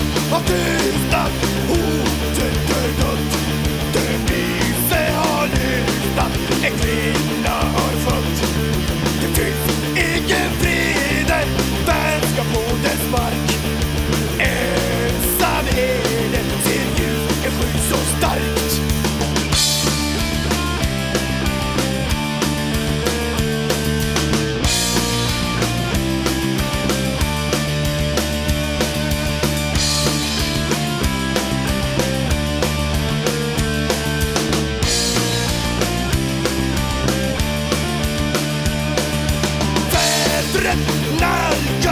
of these love who did they not Nalkas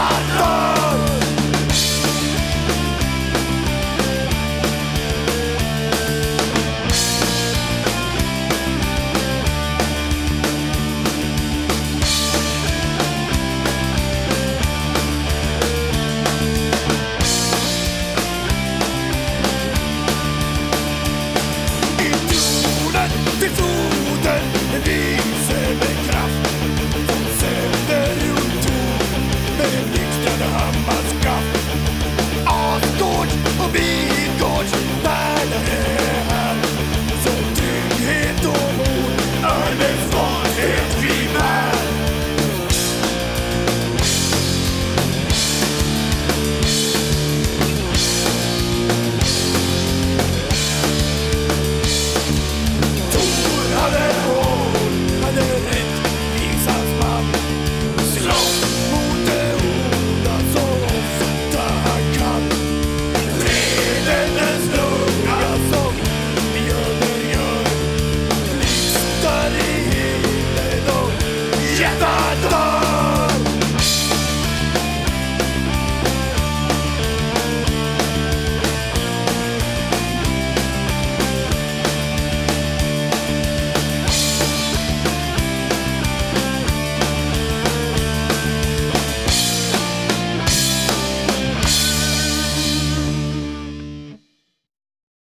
Satan!